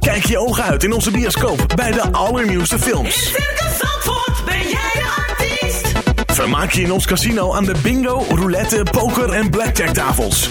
Kijk je ogen uit in onze bioscoop bij de allernieuwste films. In Circus Zandvoort ben jij de artiest. Vermaak je in ons casino aan de bingo, roulette, poker en blackjack tafels.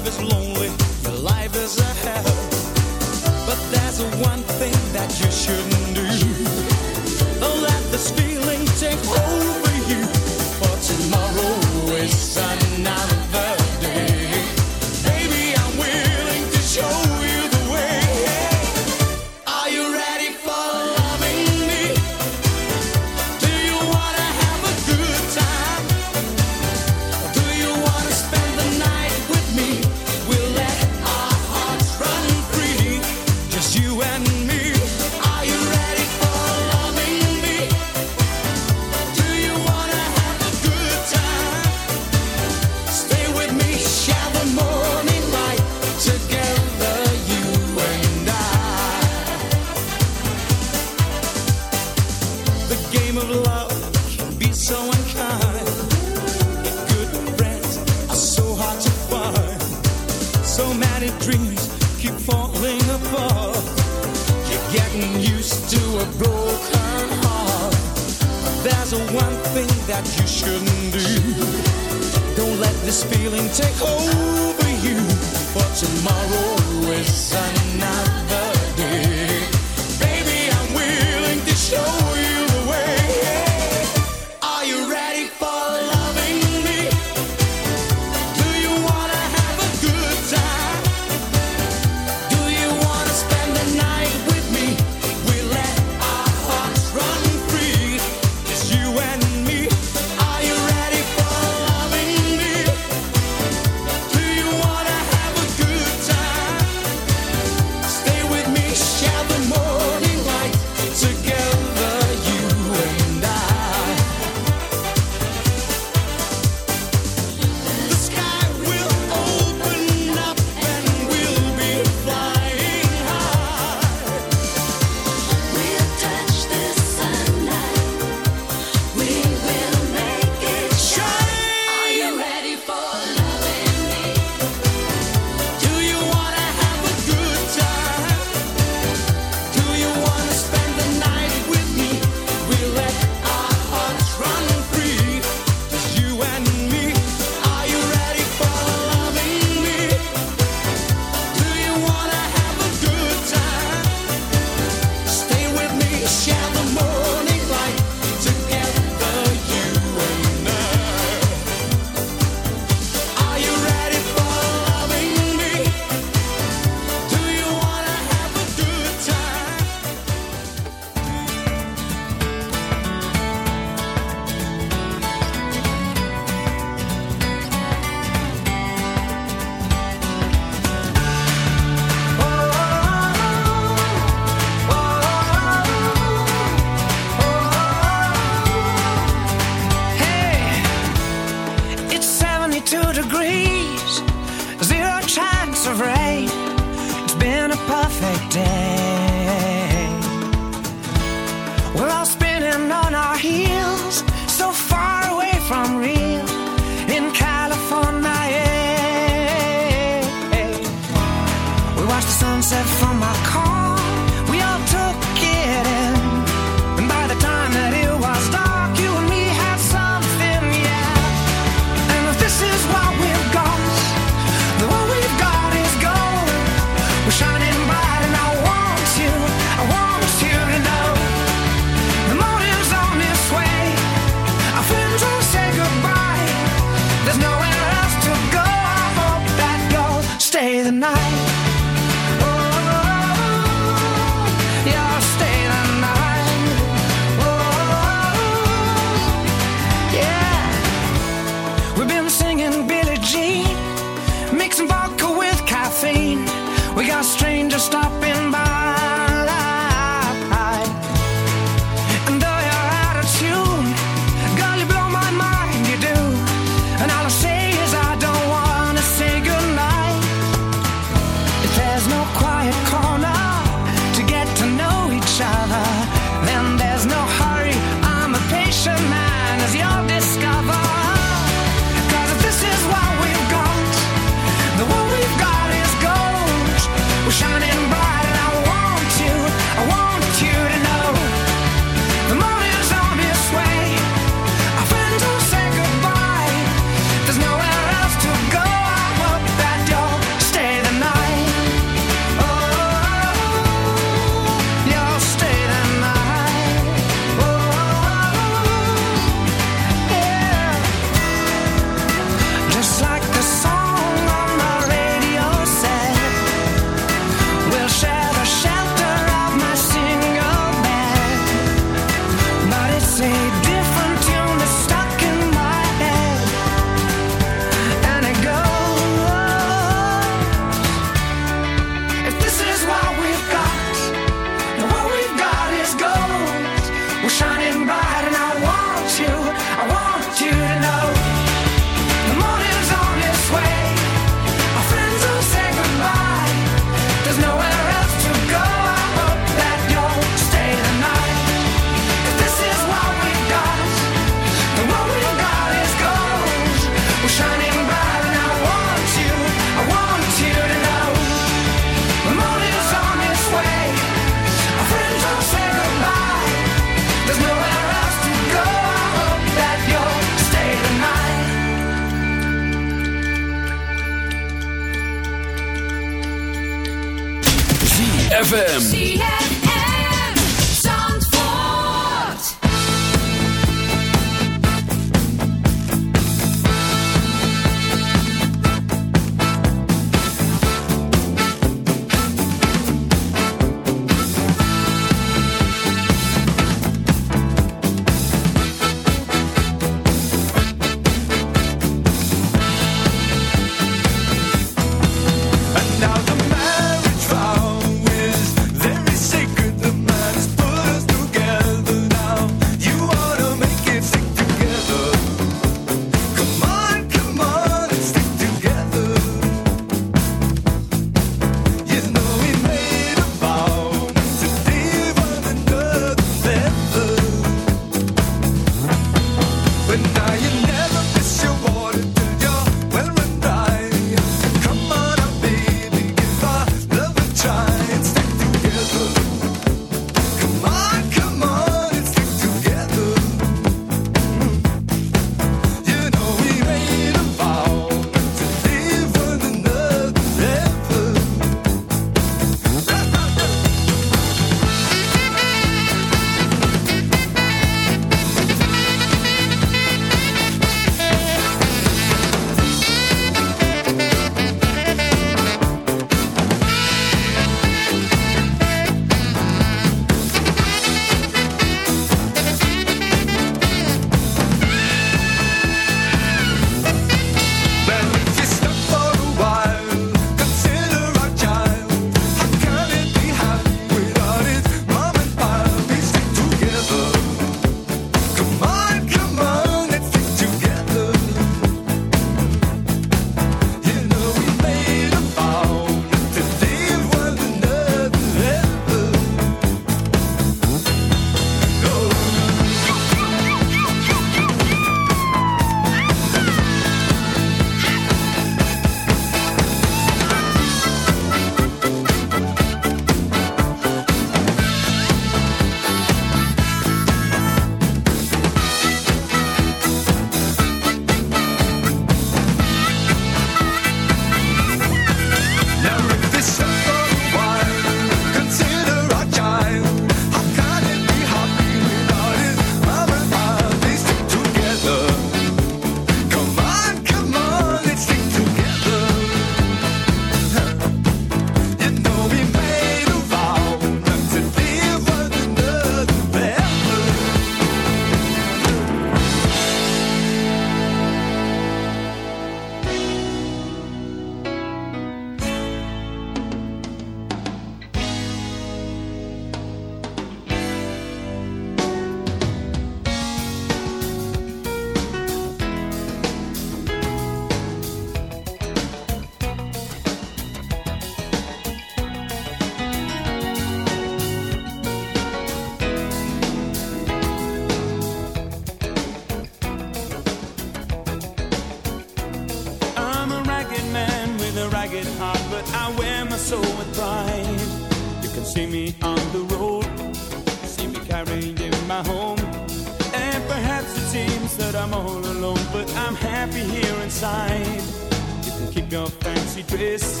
your fancy dress.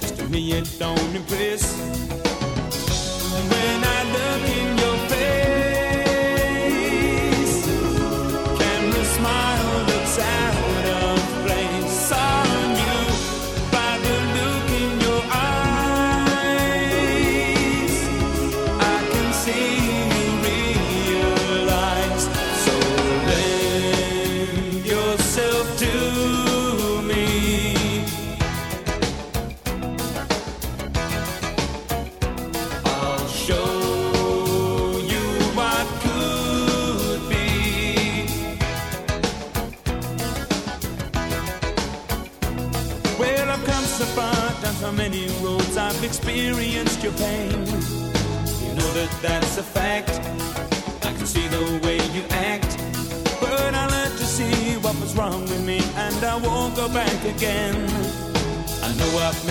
Cause to me it don't impress.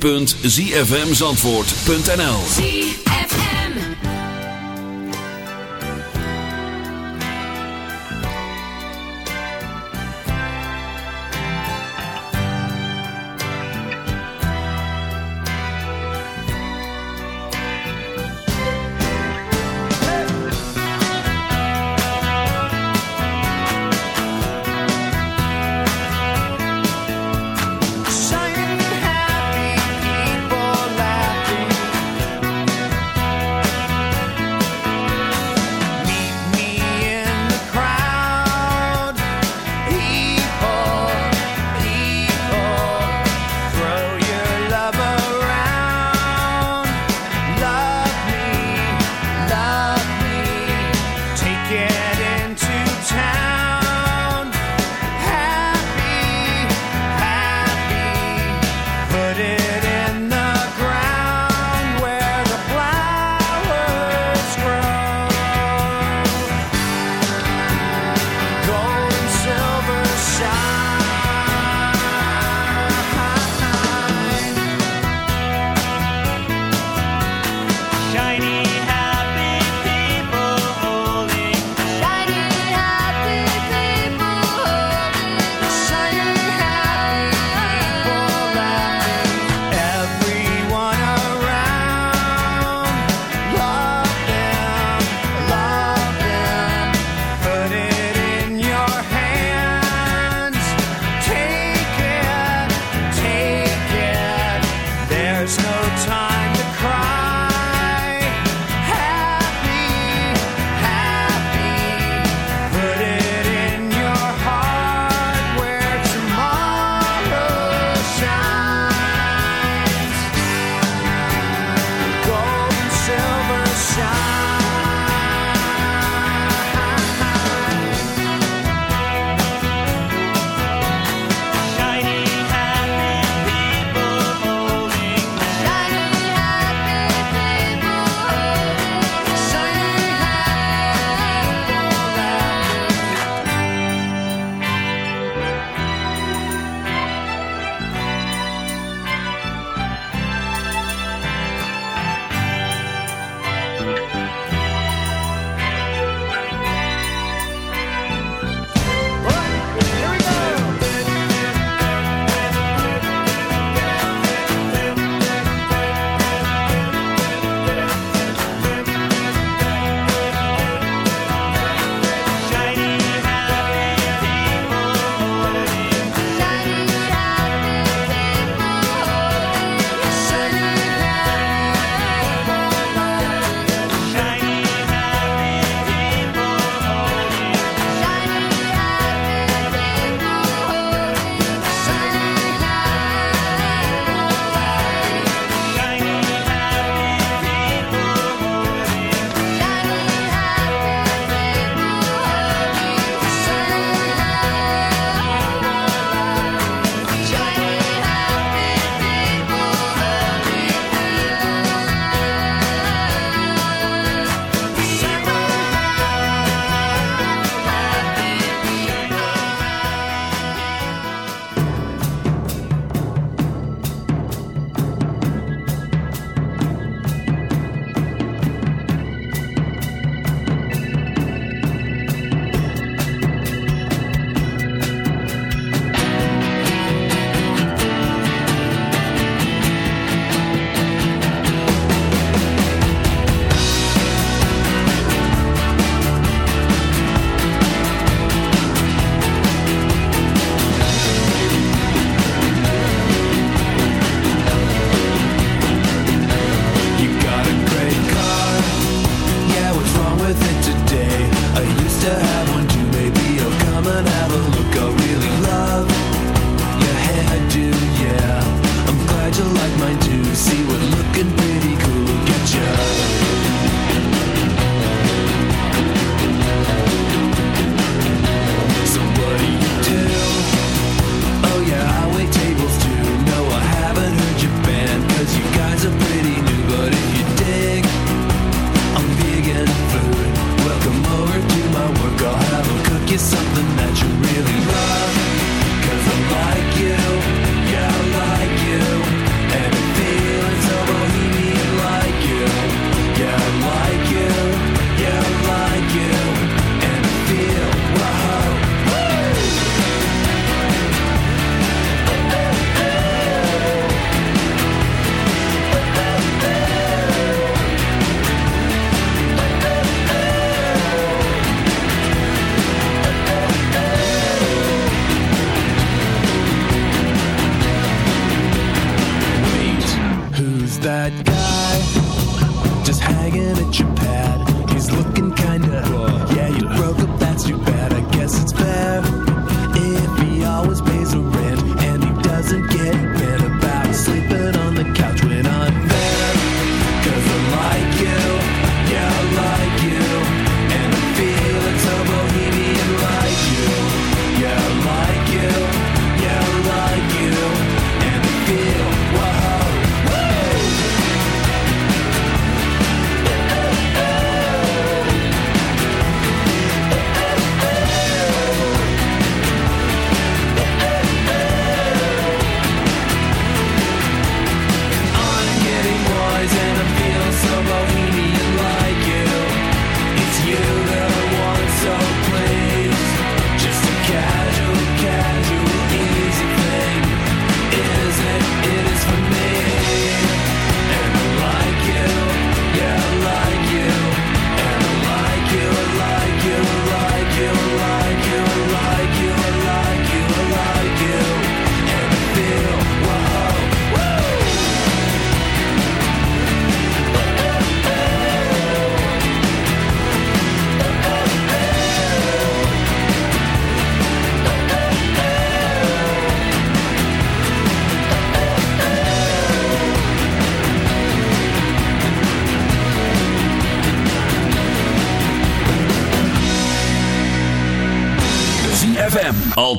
www.zfmzandvoort.nl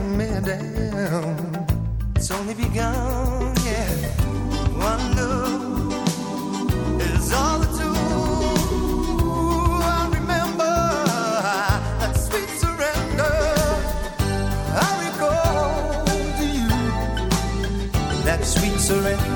Me down. It's only begun, yeah. One look is all it took. I remember that sweet surrender. I recall to you that sweet surrender.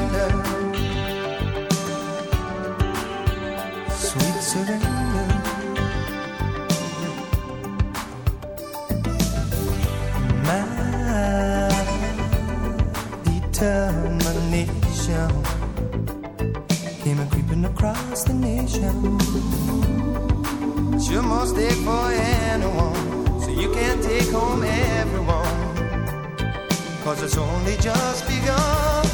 Across the nation. It's your mistake for anyone, so you can't take home everyone. Cause it's only just begun.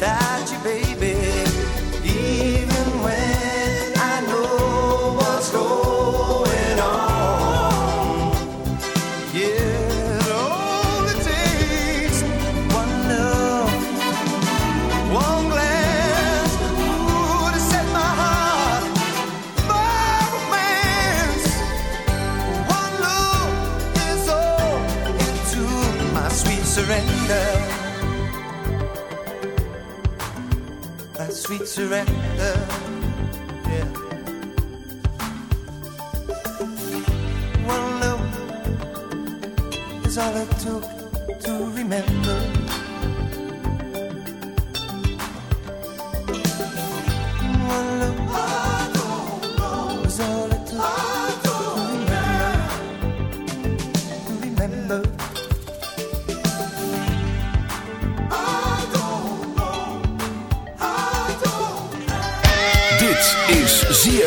that surrender.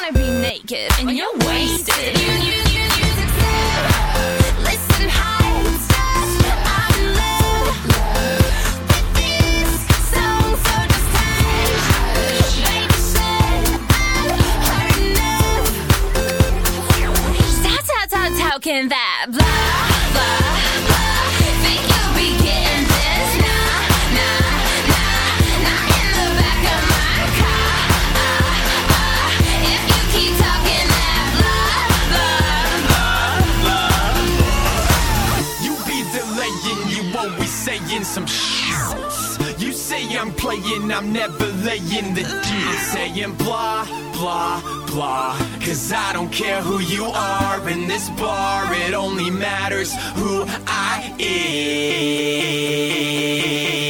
gonna be naked and you're wasted. You, you, you, said, listen, heights, I'm in love with this song, so just hush. Baby said, I've heard enough. Talking that blah, playing, I'm never laying the deal. Saying blah, blah, blah. Cause I don't care who you are in this bar, it only matters who I am.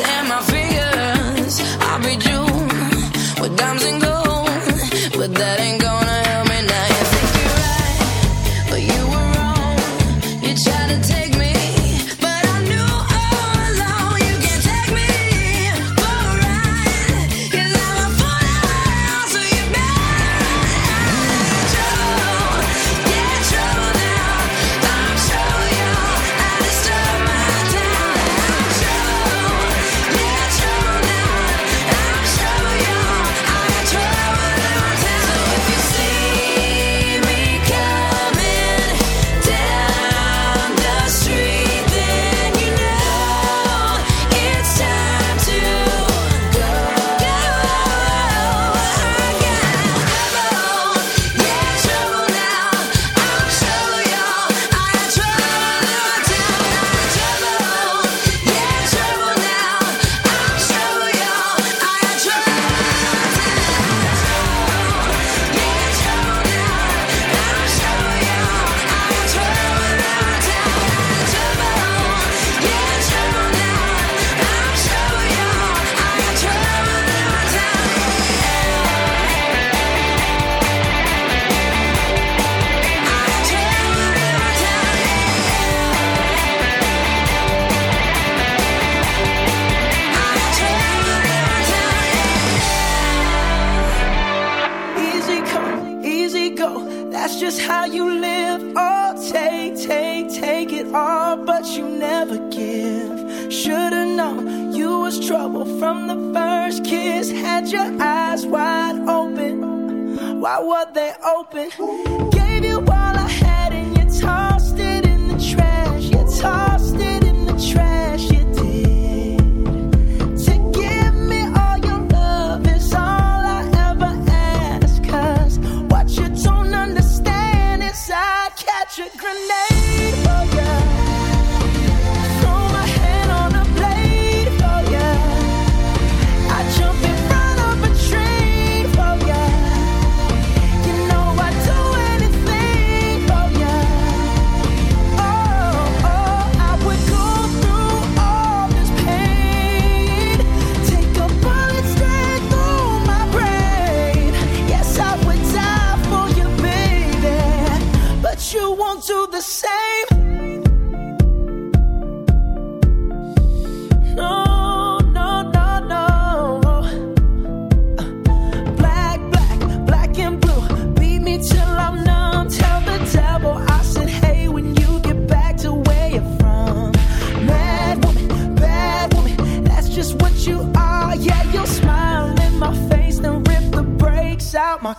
and my fingers. I'll be June with dimes and gold. but you never give. Should've known you was trouble from the first kiss. Had your eyes wide open. Why were they open? Ooh.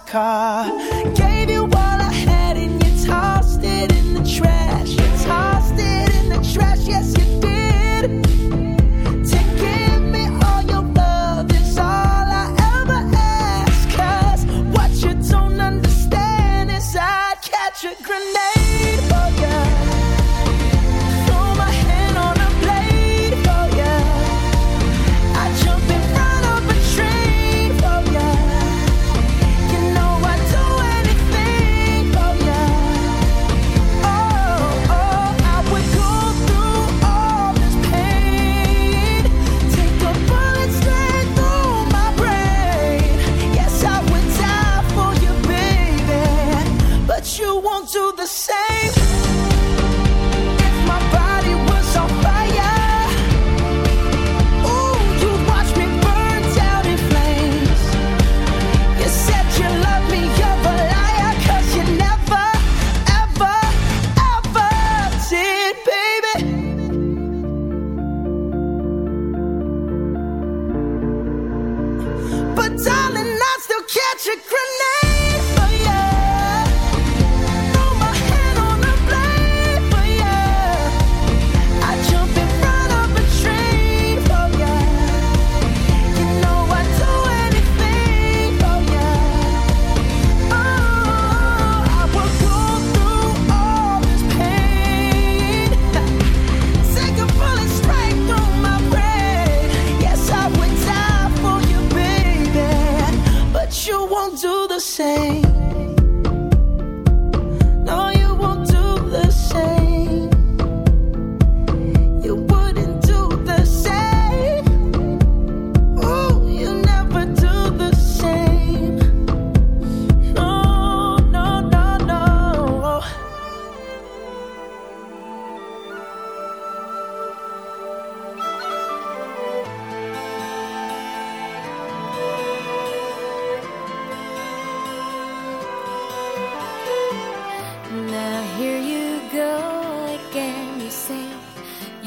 car. Yeah.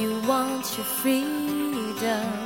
You want your freedom.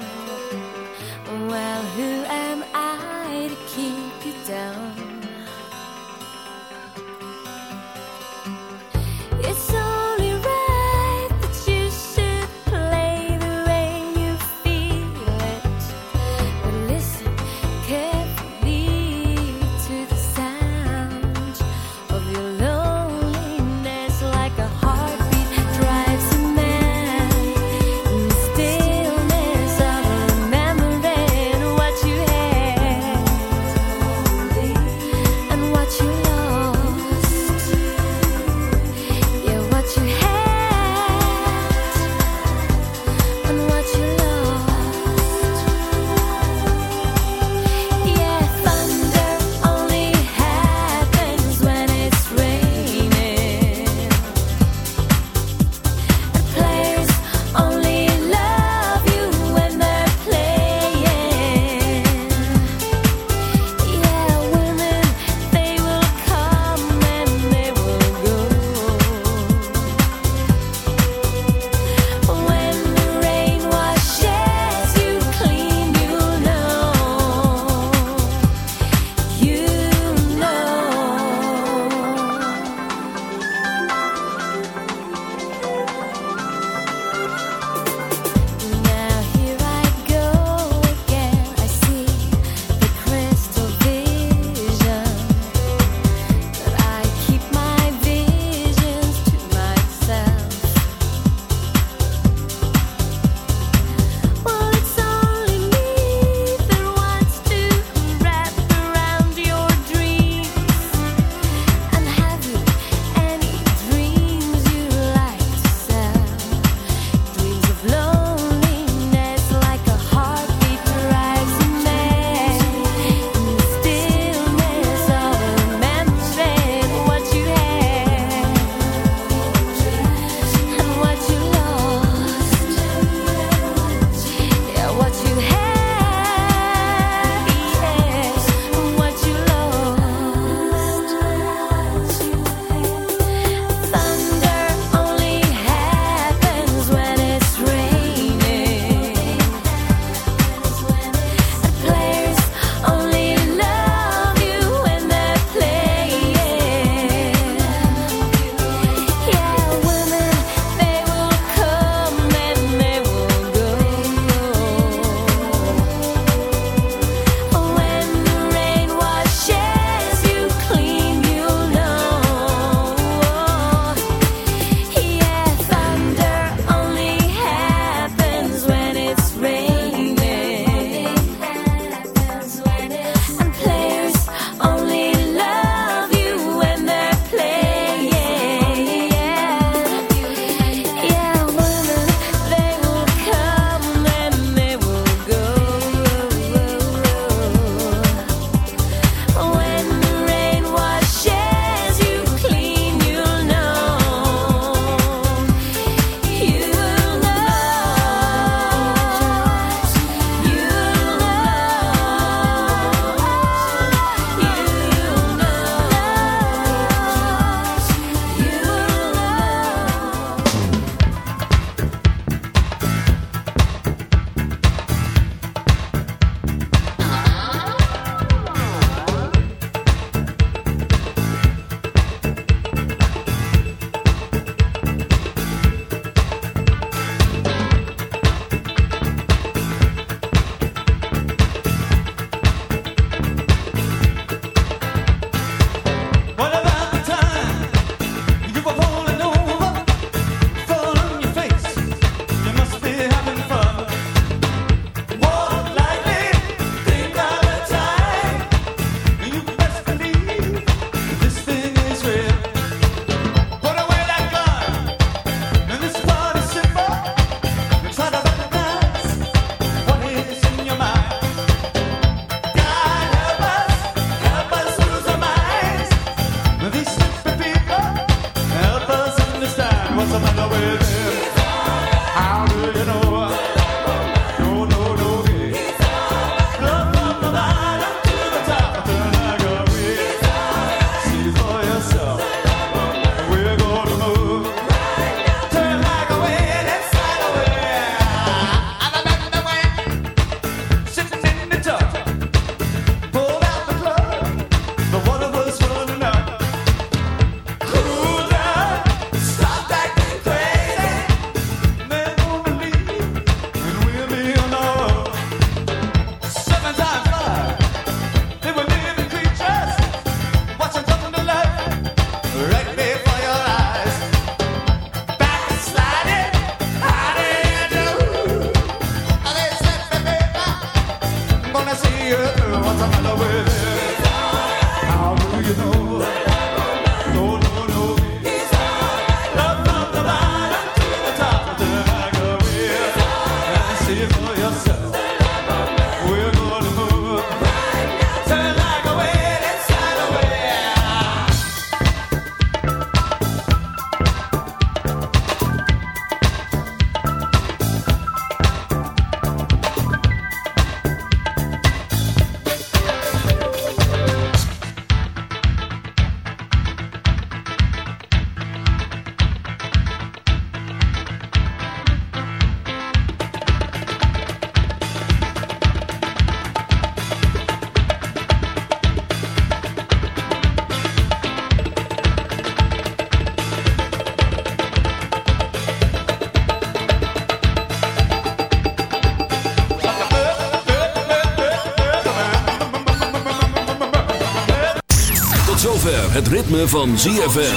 Ritme van ZFM.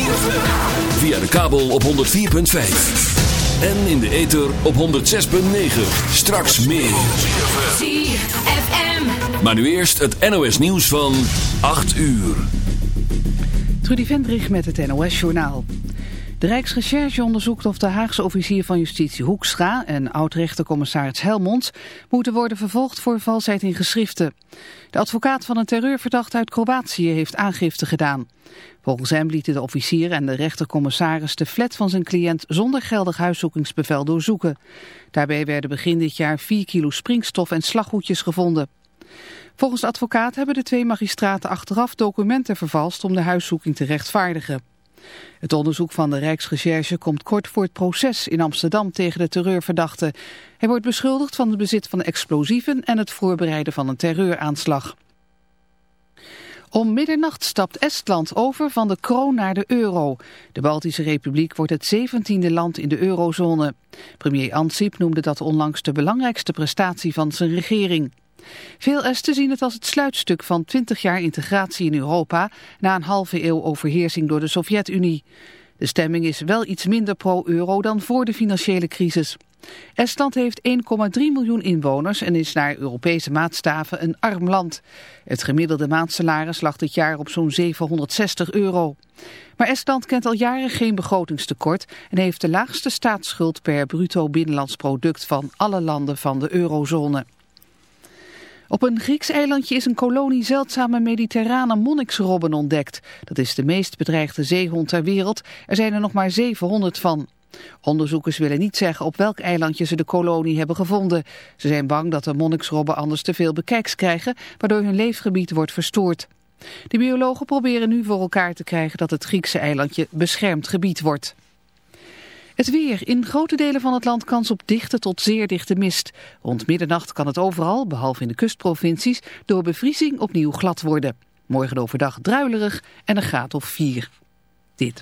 Via de kabel op 104.5. En in de ether op 106.9. Straks meer. ZFM. Maar nu eerst het NOS nieuws van 8 uur. Trudy Vendrich met het NOS-journaal. De Rijksrecherche onderzoekt of de Haagse officier van justitie Hoekstra en oud-rechtercommissaris Helmond moeten worden vervolgd voor valsheid in geschriften. De advocaat van een terreurverdachte uit Kroatië heeft aangifte gedaan. Volgens hem lieten de officier en de rechtercommissaris de flat van zijn cliënt zonder geldig huiszoekingsbevel doorzoeken. Daarbij werden begin dit jaar 4 kilo springstof en slaghoedjes gevonden. Volgens de advocaat hebben de twee magistraten achteraf documenten vervalst om de huiszoeking te rechtvaardigen. Het onderzoek van de Rijksrecherche komt kort voor het proces in Amsterdam tegen de terreurverdachte. Hij wordt beschuldigd van het bezit van explosieven en het voorbereiden van een terreuraanslag. Om middernacht stapt Estland over van de kroon naar de euro. De Baltische Republiek wordt het zeventiende land in de eurozone. Premier Ansip noemde dat onlangs de belangrijkste prestatie van zijn regering. Veel Esten zien het als het sluitstuk van 20 jaar integratie in Europa na een halve eeuw overheersing door de Sovjet-Unie. De stemming is wel iets minder pro-euro dan voor de financiële crisis. Estland heeft 1,3 miljoen inwoners en is naar Europese maatstaven een arm land. Het gemiddelde maandsalaris lag dit jaar op zo'n 760 euro. Maar Estland kent al jaren geen begrotingstekort en heeft de laagste staatsschuld per bruto binnenlands product van alle landen van de eurozone. Op een Grieks eilandje is een kolonie zeldzame mediterrane monniksrobben ontdekt. Dat is de meest bedreigde zeehond ter wereld. Er zijn er nog maar 700 van. Onderzoekers willen niet zeggen op welk eilandje ze de kolonie hebben gevonden. Ze zijn bang dat de monniksrobben anders te veel bekijks krijgen, waardoor hun leefgebied wordt verstoord. De biologen proberen nu voor elkaar te krijgen dat het Griekse eilandje beschermd gebied wordt. Het weer. In grote delen van het land kans op dichte tot zeer dichte mist. Rond middernacht kan het overal, behalve in de kustprovincies, door bevriezing opnieuw glad worden. Morgen overdag druilerig en een graad of 4. Dit.